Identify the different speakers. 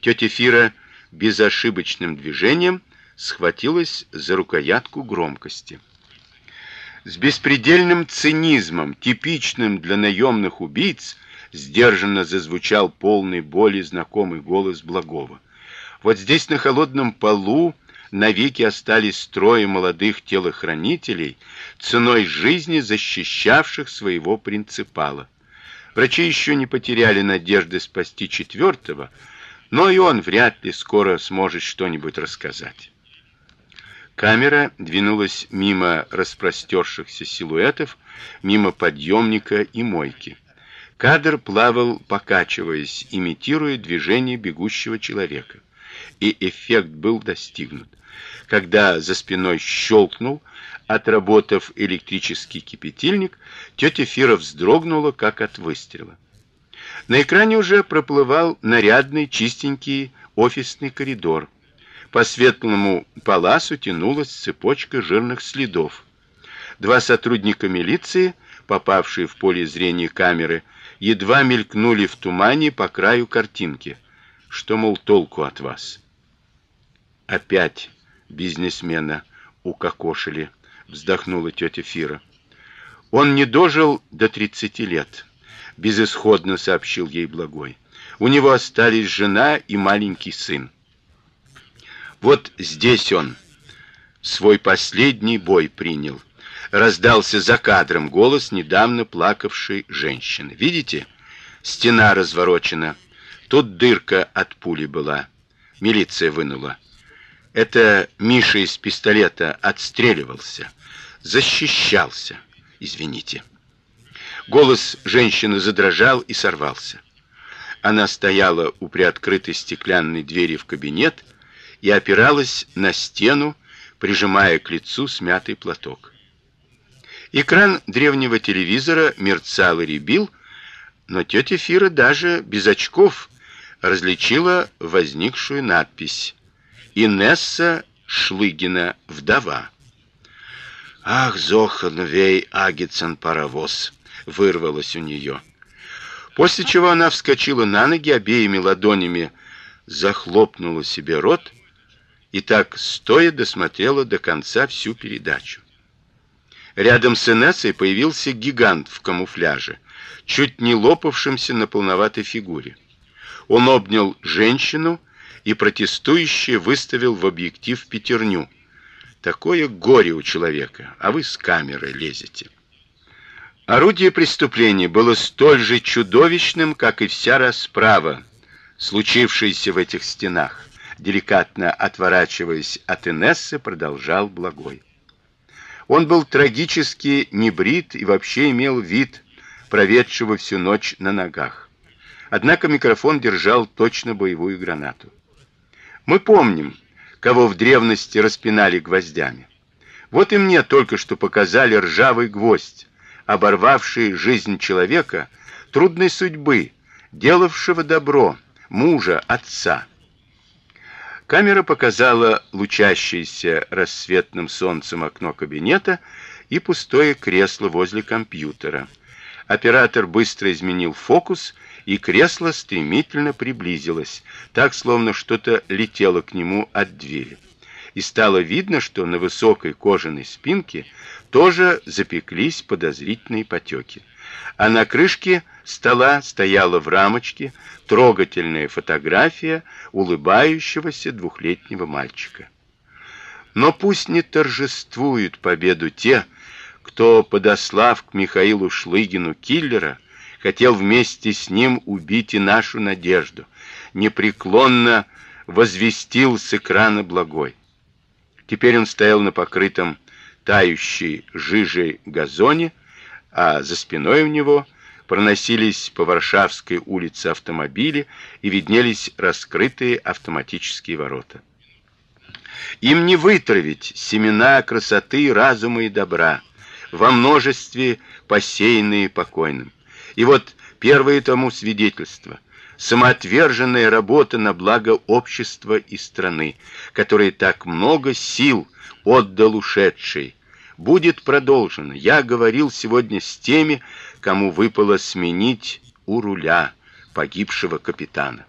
Speaker 1: Тетя Фира безошибочным движением схватилась за рукоятку громкости. С беспредельным цинизмом, типичным для наемных убийц, сдержанно зазвучал полный боли знакомый голос Благова. Вот здесь на холодном полу навеки остались трое молодых телохранителей, ценой жизни защищавших своего принципала. Врачи еще не потеряли надежды спасти четвертого, но и он вряд ли скоро сможет что-нибудь рассказать. Камера двинулась мимо распростершихся силуэтов, мимо подъемника и мойки. Кадр плавал, покачиваясь, имитируя движение бегущего человека. И эффект был достигнут. Когда за спиной щелкнул, отработав электрический кипятильник, тетя Фира вздрогнула, как от выстрела. На экране уже проплывал нарядный, чистенький офисный коридор. По светлому паласу тянулась цепочка жирных следов. Два сотрудника милиции, попавшие в поле зрения камеры, едва мелькнули в тумане по краю картинки. Что мол толку от вас? Опять бизнесмена укокошили, вздохнула тетя Фира. Он не дожил до тридцати лет, безысходно сообщил ей Благой. У него остались жена и маленький сын. Вот здесь он свой последний бой принял. Раздался за кадром голос недавно плакавшей женщины. Видите? Стена разворочена. Тут дырка от пули была. Милиция вынула. Это Миша из пистолета отстреливался, защищался. Извините. Голос женщины задрожал и сорвался. Она стояла у приоткрытой стеклянной двери в кабинет и опиралась на стену, прижимая к лицу смятый платок. Экран древнего телевизора мерцал и рябил, но тетя Фира даже без очков различила возникшую надпись «Инесса Шлыгина, вдова». «Ах, Зохановей Агицын паровоз!» Вырвалось у нее. После чего она вскочила на ноги, обеими ладонями захлопнула себе рот и так стоя досмотрела до конца всю передачу. Рядом с Инессой появился гигант в камуфляже, чуть не лопавшимся на полноватой фигуре. Он обнял женщину и протестующе выставил в объектив пятерню. Такое горе у человека, а вы с камерой лезете. Орудие преступления было столь же чудовищным, как и вся расправа, случившаяся в этих стенах деликатно отворачиваясь от Инессы, продолжал Благой. Он был трагически небрит и вообще имел вид проведшего всю ночь на ногах. Однако микрофон держал точно боевую гранату. Мы помним, кого в древности распинали гвоздями. Вот и мне только что показали ржавый гвоздь, оборвавший жизнь человека, трудной судьбы, делавшего добро, мужа, отца. Камера показала лучащееся рассветным солнцем окно кабинета и пустое кресло возле компьютера. Оператор быстро изменил фокус, и кресло стремительно приблизилось, так словно что-то летело к нему от двери. И стало видно, что на высокой кожаной спинке тоже запеклись подозрительные потеки а на крышке стола стояла в рамочке трогательная фотография улыбающегося двухлетнего мальчика. Но пусть не торжествуют победу те, кто, подослав к Михаилу Шлыгину киллера, хотел вместе с ним убить и нашу надежду, непреклонно возвестил с экрана благой. Теперь он стоял на покрытом тающей жижей газоне, а за спиной у него проносились по Варшавской улице автомобили и виднелись раскрытые автоматические ворота. Им не вытравить семена красоты, разума и добра, во множестве посеянные покойным. И вот первое тому свидетельство самоотверженная работа на благо общества и страны, которой так много сил отдал ушедший, будет продолжено. Я говорил сегодня с теми, кому выпало сменить у руля погибшего капитана.